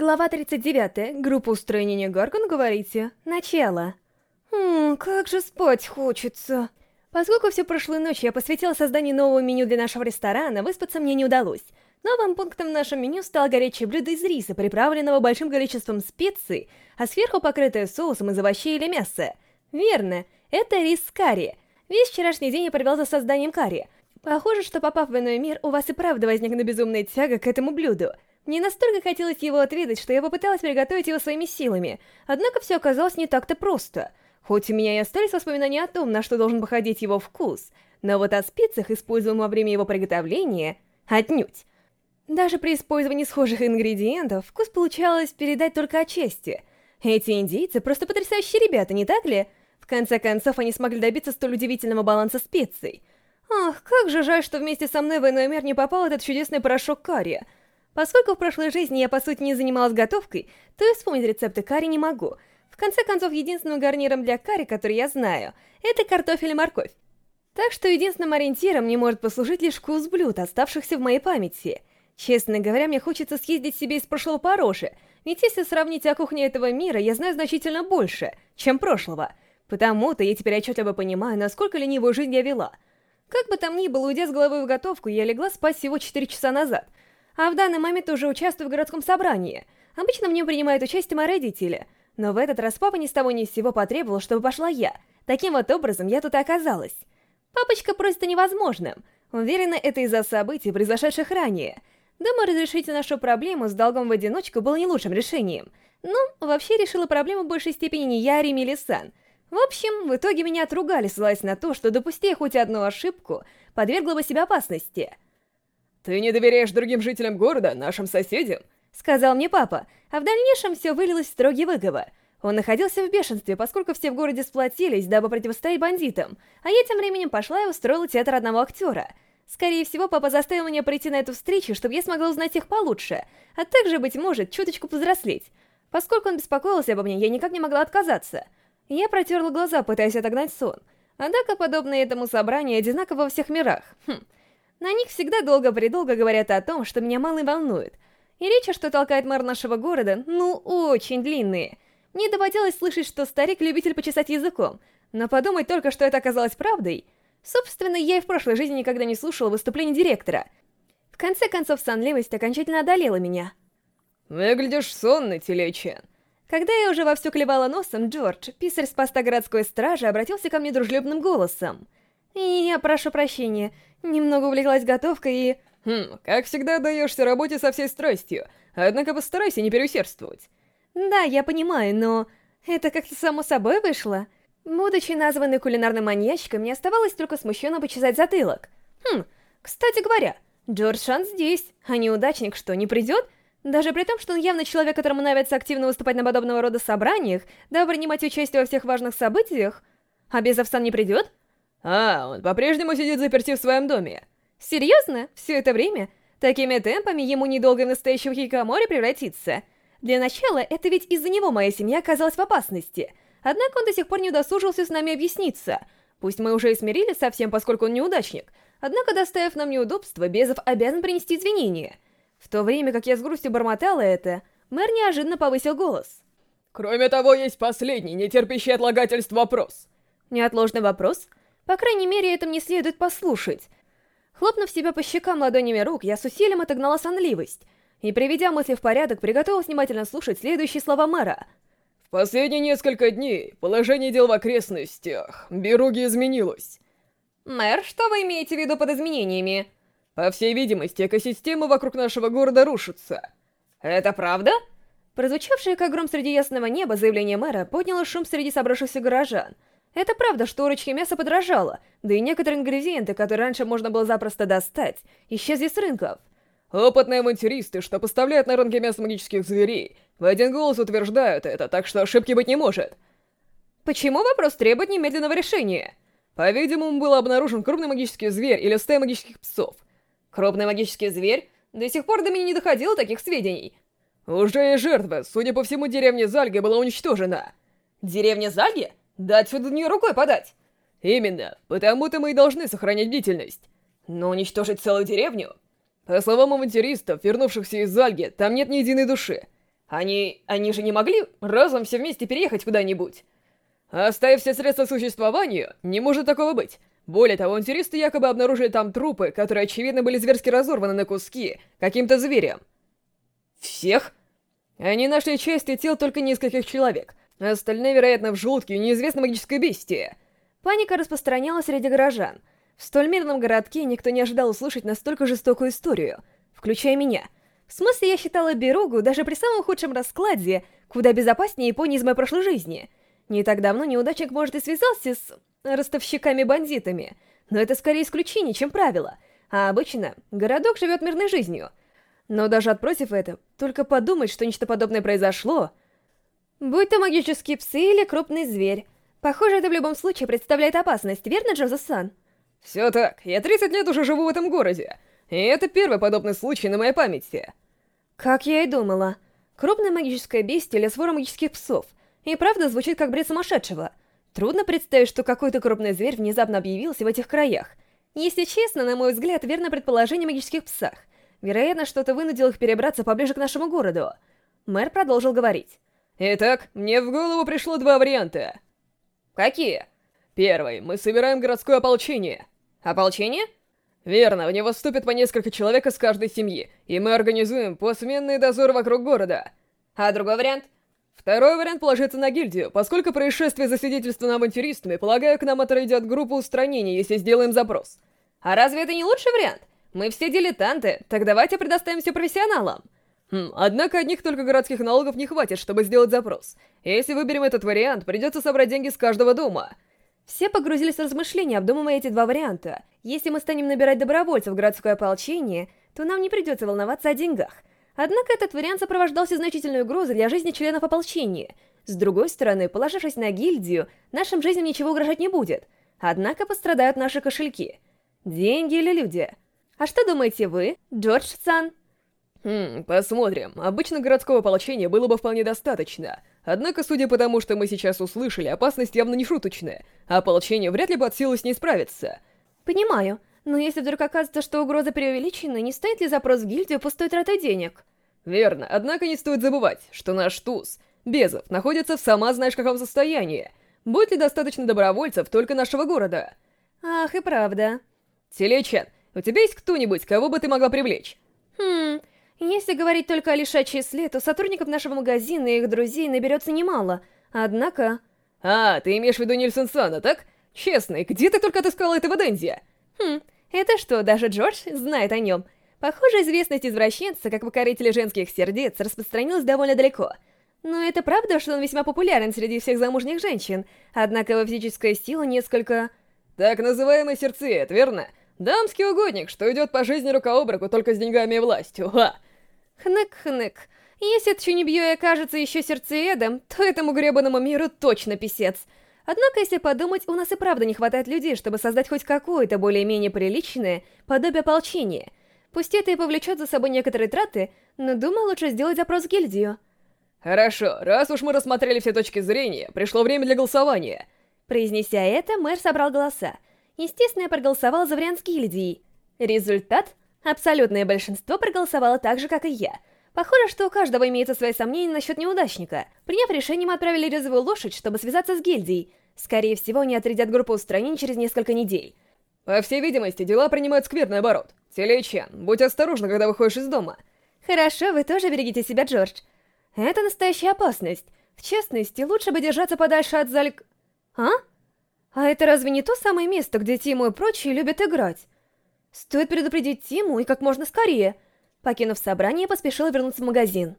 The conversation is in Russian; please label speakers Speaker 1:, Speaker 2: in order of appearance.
Speaker 1: Глава 39. Группа устранения Гаргон, говорите. Начало. Ммм, как же спать хочется. Поскольку всю прошлую ночь я посвятила созданию нового меню для нашего ресторана, выспаться мне не удалось. Новым пунктом в нашем меню стало горячее блюдо из риса, приправленного большим количеством специй, а сверху покрытое соусом из овощей или мяса. Верно, это рис с карри. Весь вчерашний день я провел за созданием карри. Похоже, что попав в иной мир, у вас и правда возникнет безумная тяга к этому блюду — мне настолько хотелось его отведать, что я попыталась приготовить его своими силами, однако все оказалось не так-то просто. Хоть у меня и остались воспоминания о том, на что должен походить его вкус, но вот о спецах, используемых во время его приготовления, отнюдь. Даже при использовании схожих ингредиентов вкус получалось передать только отчасти. Эти индейцы просто потрясающие ребята, не так ли? В конце концов, они смогли добиться столь удивительного баланса специй. Ах, как же жаль, что вместе со мной в иной мир не попал этот чудесный порошок карри — Поскольку в прошлой жизни я, по сути, не занималась готовкой, то и вспомнить рецепты карри не могу. В конце концов, единственным гарниром для карри, который я знаю, это картофель и морковь. Так что единственным ориентиром мне может послужить лишь вкус блюд, оставшихся в моей памяти. Честно говоря, мне хочется съездить себе из прошлого пороже, ведь если сравнить о кухне этого мира, я знаю значительно больше, чем прошлого. Потому-то я теперь отчетливо понимаю, насколько ленивую жизнь я вела. Как бы там ни было, уйдя с головой в готовку, я легла спать всего 4 часа назад — а в данный момент уже участвую в городском собрании. Обычно в нем принимают участие мои родители, но в этот раз папа ни с того ни с сего потребовал, чтобы пошла я. Таким вот образом я тут и оказалась. Папочка просит о невозможном. Уверена, это из-за событий, произошедших ранее. Думаю, разрешить нашу проблему с долгом в одиночку было не лучшим решением. Ну, вообще решила проблему в большей степени не я, а Рими или Сан. В общем, в итоге меня отругали, ссылаясь на то, что допусти хоть одну ошибку, подвергла бы себя опасности.
Speaker 2: «Ты не доверяешь другим жителям города, нашим соседям?»
Speaker 1: — сказал мне папа, а в дальнейшем все вылилось в строгий выговор. Он находился в бешенстве, поскольку все в городе сплотились, дабы противостоять бандитам, а я тем временем пошла и устроила театр одного актера. Скорее всего, папа заставил меня прийти на эту встречу, чтобы я смогла узнать их получше, а также, быть может, чуточку повзрослеть. Поскольку он беспокоился обо мне, я никак не могла отказаться. Я протерла глаза, пытаясь отогнать сон. Однако, подобное этому собранию одинаково во всех мирах. Хм... На них всегда долго-предолго говорят о том, что меня мало волнует. И речи, что толкает мэр нашего города, ну, очень длинные. Мне доводилось слышать, что старик любитель почесать языком, но подумать только, что это оказалось правдой. Собственно, я и в прошлой жизни никогда не слушала выступлений директора. В конце концов, сонливость окончательно одолела меня.
Speaker 2: «Выглядишь сонный, Телечен».
Speaker 1: Когда я уже вовсю клевала носом, Джордж, писарь с поста городской стражи, обратился ко мне дружелюбным голосом. «Я прошу прощения, Немного увлеклась готовкой и...
Speaker 2: Хм, как всегда даешься работе со всей страстью, однако постарайся не переусердствовать.
Speaker 1: Да, я понимаю, но... Это как-то само собой вышло. Будучи названной кулинарным маньячкой, мне оставалось только смущенно почесать затылок. Хм, кстати говоря, Джордж Шан здесь, а неудачник что, не придет? Даже при том, что он явно человек, которому нравится активно выступать на подобного рода собраниях, да принимать участие во всех важных событиях. А Безовсан не придет?
Speaker 2: А, он по-прежнему сидит заперти в своем доме.
Speaker 1: Серьезно? Все это время? Такими темпами ему недолго в настоящего хикамори превратиться. Для начала, это ведь из-за него моя семья оказалась в опасности. Однако он до сих пор не удосужился с нами объясниться. Пусть мы уже и смирились совсем, поскольку он неудачник. Однако, доставив нам неудобства, Безов обязан принести извинения. В то время как я с грустью бормотала это, мэр неожиданно повысил голос.
Speaker 2: Кроме того, есть последний, нетерпящий отлагательств вопрос.
Speaker 1: Неотложный вопрос? По крайней мере, это мне следует послушать. Хлопнув себя по щекам ладонями рук, я с усилием отогнала сонливость и, приведя мысли в порядок, приготовилась внимательно слушать следующие слова мэра.
Speaker 2: В последние несколько дней положение дел в окрестностях Беруги изменилось.
Speaker 1: Мэр, что вы имеете в виду под изменениями?
Speaker 2: По всей видимости, экосистема вокруг нашего города рушится.
Speaker 1: Это правда? Прозвучавшее как гром среди ясного неба заявление мэра подняло шум среди собравшихся горожан — это правда, что у рычки мяса подорожало, да и некоторые ингредиенты, которые раньше можно было запросто достать, исчезли с рынков.
Speaker 2: Опытные авантюристы, что поставляют на рынке мясо магических зверей, в один голос утверждают это, так что ошибки быть не может.
Speaker 1: Почему вопрос требует немедленного решения?
Speaker 2: По-видимому, был обнаружен крупный магический зверь или стая магических псов.
Speaker 1: Крупный магический зверь? До сих пор до меня не доходило таких сведений.
Speaker 2: Уже и жертва, судя по всему, деревня Зальга была уничтожена.
Speaker 1: Деревня Зальги? Да отсюда не рукой подать.
Speaker 2: Именно, потому-то мы и должны сохранять бдительность.
Speaker 1: Но уничтожить целую деревню?
Speaker 2: По словам авантюристов, вернувшихся из Альги, там нет ни единой души. Они... они же не могли разом все вместе переехать куда-нибудь? Оставив все средства существования, не может такого быть. Более того, авантюристы якобы обнаружили там трупы, которые, очевидно, были зверски разорваны на куски каким-то зверем. Всех? Они нашли части тел только нескольких человек. Остальные, вероятно, в желудке неизвестной магической бестии.
Speaker 1: Паника распространялась среди горожан. В столь мирном городке никто не ожидал услышать настолько жестокую историю, включая меня. В смысле, я считала Беругу даже при самом худшем раскладе куда безопаснее Японии из моей прошлой жизни — не так давно неудачник, может, и связался с ростовщиками-бандитами, но это скорее исключение, чем правило. А обычно городок живет мирной жизнью. Но даже отпросив это, только подумать, что нечто подобное произошло... Будь то магические псы или крупный зверь. Похоже, это в любом случае представляет опасность, верно, Джоза-сан?
Speaker 2: Все так, я 30 лет уже живу в этом городе, и это первый подобный случай на моей памяти.
Speaker 1: Как я и думала. Крупное магическое бестие или свора магических псов — и правда звучит как бред сумасшедшего. Трудно представить, что какой-то крупный зверь внезапно объявился в этих краях. Если честно, на мой взгляд, верно предположение о магических псах. Вероятно, что-то вынудило их перебраться поближе к нашему городу. Мэр продолжил говорить.
Speaker 2: Итак, мне в голову пришло два варианта.
Speaker 1: Какие?
Speaker 2: Первый. Мы собираем городское ополчение.
Speaker 1: Ополчение?
Speaker 2: Верно, в него вступит по несколько человек из каждой семьи, и мы организуем посменный дозор вокруг города.
Speaker 1: А другой вариант?
Speaker 2: Второй вариант положится на гильдию. Поскольку происшествие засвидетельствовано авантюристами, полагаю, к нам отойдет группа устранения, если сделаем запрос.
Speaker 1: А разве это не лучший вариант? Мы все дилетанты, так давайте предоставим все профессионалам.
Speaker 2: Хм, однако одних только городских налогов не хватит, чтобы сделать запрос. Если выберем этот вариант, придется собрать деньги с каждого дома.
Speaker 1: Все погрузились в размышления, обдумывая эти два варианта. Если мы станем набирать добровольцев в городское ополчение, то нам не придется волноваться о деньгах. Однако этот вариант сопровождался значительной угрозой для жизни членов ополчения. С другой стороны, положившись на гильдию, нашим жизням ничего угрожать не будет. Однако пострадают наши кошельки. Деньги или люди? А что думаете вы, Джордж-сан?
Speaker 2: Хм, посмотрим. Обычно городского ополчения было бы вполне достаточно. Однако, судя по тому, что мы сейчас услышали, опасность явно не шуточная, а ополчение вряд ли под силу с ней справиться.
Speaker 1: Понимаю, но если вдруг окажется, что угроза преувеличена, не стоит ли запрос в гильдию пустой тратой денег?
Speaker 2: Верно, однако не стоит забывать, что наш туз, Безов, находится в сама знаешь каком состоянии. Будет ли достаточно добровольцев только нашего города?
Speaker 1: Ах, и правда.
Speaker 2: Телечен, у тебя есть кто-нибудь, кого бы ты могла привлечь?
Speaker 1: Хм, если говорить только о лишачьей числе, то сотрудников нашего магазина и их друзей наберется немало. Однако...
Speaker 2: А, ты имеешь в виду Нильсон Сана, так? Честно, где ты только отыскала этого Дэнди?
Speaker 1: Хм, это что, даже Джордж знает о нем? Похоже, известность извращенца, как покорителя женских сердец, распространилась довольно далеко. Но это правда, что он весьма популярен среди всех замужних женщин, однако его физическая сила несколько...
Speaker 2: Так называемый сердцеед, верно? Дамский угодник, что идет по жизни рука об руку только с деньгами и властью, ха!
Speaker 1: Хнык-хнык. Если Чунибьёй окажется еще сердцеедом, то этому гребаному миру точно писец. Однако, если подумать, у нас и правда не хватает людей, чтобы создать хоть какое-то более-менее приличное подобие ополчения — Пусть это и повлечет за собой некоторые траты, но думаю, лучше сделать запрос в гильдию.
Speaker 2: Хорошо, раз уж мы рассмотрели все точки зрения, пришло время для голосования.
Speaker 1: Произнеся это, мэр собрал голоса. Естественно, я проголосовал за вариант с гильдией. Результат? Абсолютное большинство проголосовало так же, как и я. Похоже, что у каждого имеется свои сомнения насчет неудачника. Приняв решение, мы отправили резвую лошадь, чтобы связаться с гильдией. Скорее всего, они отрядят группу устранений через несколько недель.
Speaker 2: По всей видимости, дела принимают скверный оборот. Телечен, будь осторожна, когда выходишь из дома.
Speaker 1: Хорошо, вы тоже берегите себя, Джордж. Это настоящая опасность. В частности, лучше бы держаться подальше от зальк... А? А это разве не то самое место, где Тиму и прочие любят играть? Стоит предупредить Тиму и как можно скорее. Покинув собрание, поспешила вернуться в магазин.